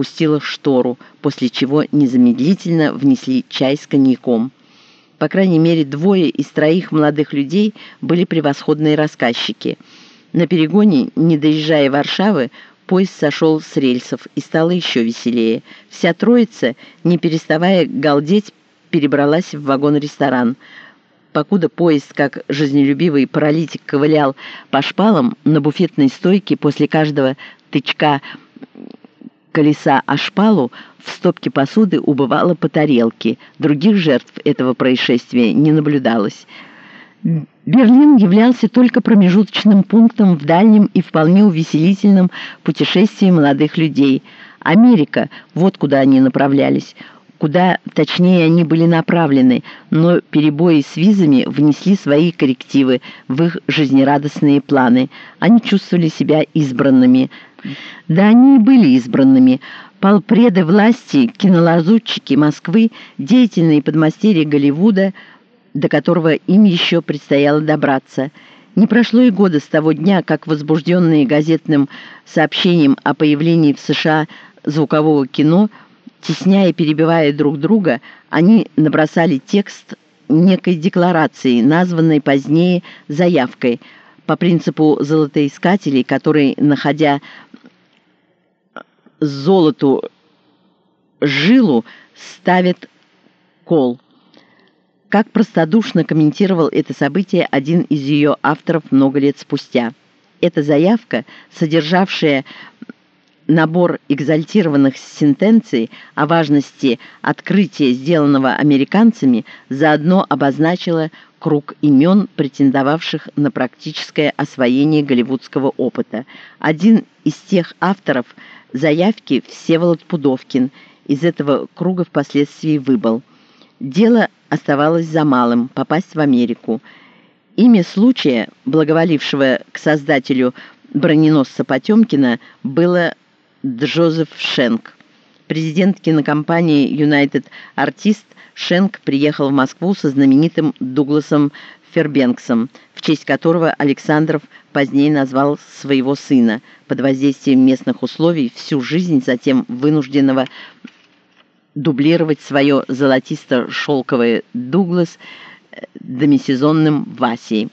опустила штору, после чего незамедлительно внесли чай с коньяком. По крайней мере, двое из троих молодых людей были превосходные рассказчики. На перегоне, не доезжая Варшавы, поезд сошел с рельсов и стало еще веселее. Вся троица, не переставая галдеть, перебралась в вагон-ресторан. Покуда поезд, как жизнелюбивый паралитик, ковылял по шпалам, на буфетной стойке после каждого тычка колеса о шпалу в стопке посуды убывало по тарелке. Других жертв этого происшествия не наблюдалось. Берлин являлся только промежуточным пунктом в дальнем и вполне увеселительном путешествии молодых людей. Америка, вот куда они направлялись – куда точнее они были направлены, но перебои с визами внесли свои коррективы в их жизнерадостные планы. Они чувствовали себя избранными. Да они и были избранными. Полпреды власти, кинолазутчики Москвы, деятельные подмастерья Голливуда, до которого им еще предстояло добраться. Не прошло и года с того дня, как возбужденные газетным сообщением о появлении в США звукового кино – Тесняя и перебивая друг друга, они набросали текст некой декларации, названной позднее заявкой, по принципу золотоискателей, которые, находя золоту жилу, ставят кол. Как простодушно комментировал это событие один из ее авторов много лет спустя. Эта заявка, содержавшая набор экзальтированных сентенций о важности открытия, сделанного американцами, заодно обозначила круг имен, претендовавших на практическое освоение голливудского опыта. Один из тех авторов заявки Всеволод Пудовкин из этого круга впоследствии выбыл. Дело оставалось за малым – попасть в Америку. Имя случая, благоволившего к создателю броненосца Потемкина, было Джозеф Шенк. Президент кинокомпании United Artist Шенк приехал в Москву со знаменитым Дугласом Фербенксом, в честь которого Александров позднее назвал своего сына, под воздействием местных условий всю жизнь затем вынужденного дублировать свое золотисто-шелковое Дуглас демисезонным Васей.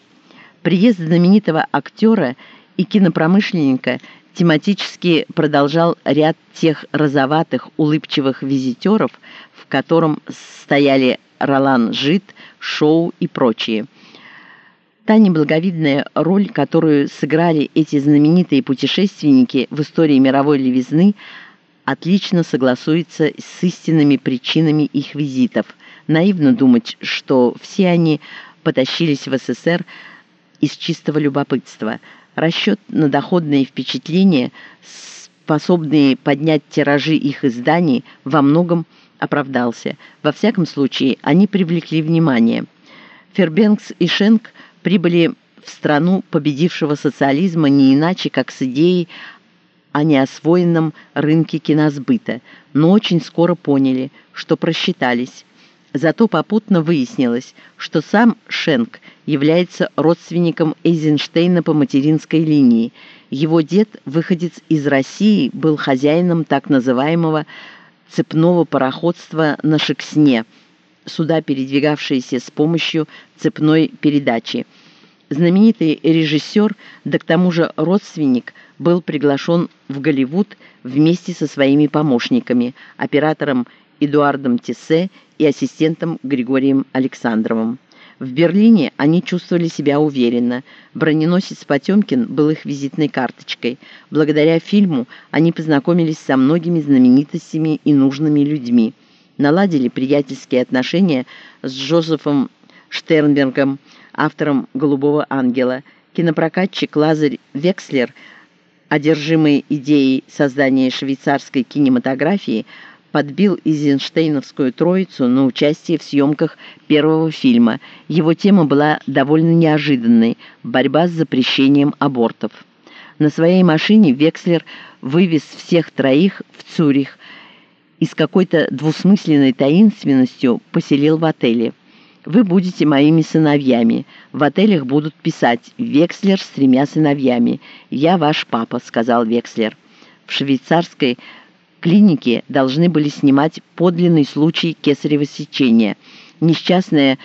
Приезд знаменитого актера и кинопромышленника – тематически продолжал ряд тех розоватых, улыбчивых визитеров, в котором стояли Ролан Жит, Шоу и прочие. Та неблаговидная роль, которую сыграли эти знаменитые путешественники в истории мировой левизны, отлично согласуется с истинными причинами их визитов. Наивно думать, что все они потащились в СССР из чистого любопытства – расчет на доходные впечатления, способные поднять тиражи их изданий, во многом оправдался. Во всяком случае, они привлекли внимание. Фербенкс и Шенк прибыли в страну победившего социализма не иначе, как с идеей о неосвоенном рынке киносбыта, но очень скоро поняли, что просчитались. Зато попутно выяснилось, что сам Шенк является родственником Эйзенштейна по материнской линии. Его дед, выходец из России, был хозяином так называемого цепного пароходства на Шексне, суда, передвигавшиеся с помощью цепной передачи. Знаменитый режиссер, да к тому же родственник, был приглашен в Голливуд вместе со своими помощниками, оператором Эдуардом Тессе и ассистентом Григорием Александровым. В Берлине они чувствовали себя уверенно. Броненосец Потемкин был их визитной карточкой. Благодаря фильму они познакомились со многими знаменитостями и нужными людьми. Наладили приятельские отношения с Джозефом Штернбергом, автором «Голубого ангела». Кинопрокатчик Лазарь Векслер, одержимый идеей создания швейцарской кинематографии, подбил Эйзенштейновскую троицу на участие в съемках первого фильма. Его тема была довольно неожиданной – борьба с запрещением абортов. На своей машине Векслер вывез всех троих в Цюрих и с какой-то двусмысленной таинственностью поселил в отеле. «Вы будете моими сыновьями. В отелях будут писать «Векслер с тремя сыновьями». «Я ваш папа», — сказал Векслер. В швейцарской клиники должны были снимать подлинный случай кесарево сечения. Несчастная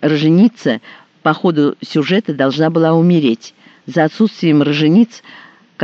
роженица по ходу сюжета должна была умереть. За отсутствием рожениц –